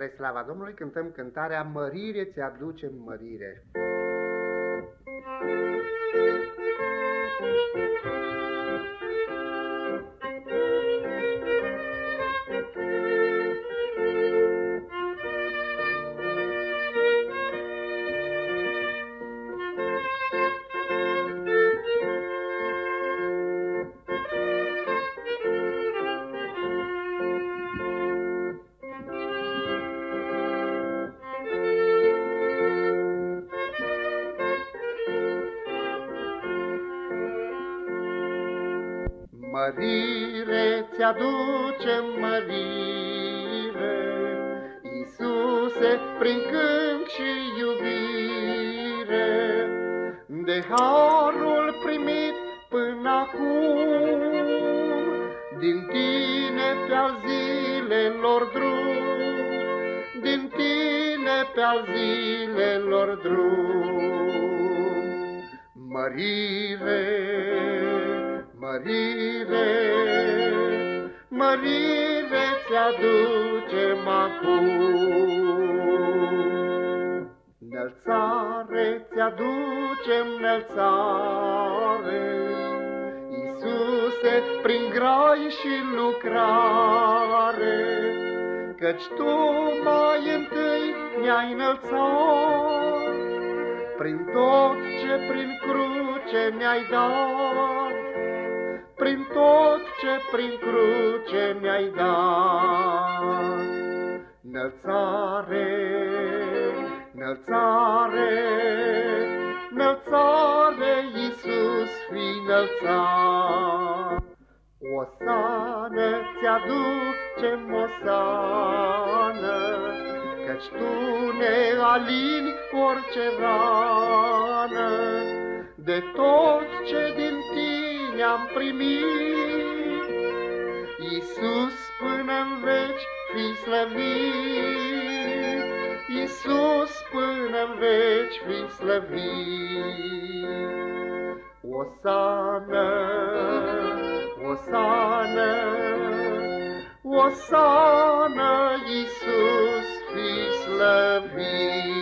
Spre slava Domnului cântăm cântarea Mărire ți-aducem mărire. Mărire ți-aduce mărire, Iisuse, prin cânt și iubire, De harul primit până acum, Din tine pe-al zilelor drum, Din tine pe-al zilelor drum. Mărire, mărire, mărire ți-aducem acum. Înălțare ți-aducem înălțare, Iisuse, prin grai și lucrare, Căci Tu mai întâi ne-ai înălțat, Prin tot ce prin cruce ne-ai dat, prin tot ce prin cruce mi-ai dat. Nălțare, nălțare, nălțare, Iisus fi nălțat. O sană ți-aducem o sană, Căci Tu ne alini orice rană, De tot ce din Tine am primit. Iisus până-n veci fi slăvit, Iisus până-n veci fi slăvit. O sană, o sană, o sană, Iisus fi slăvit.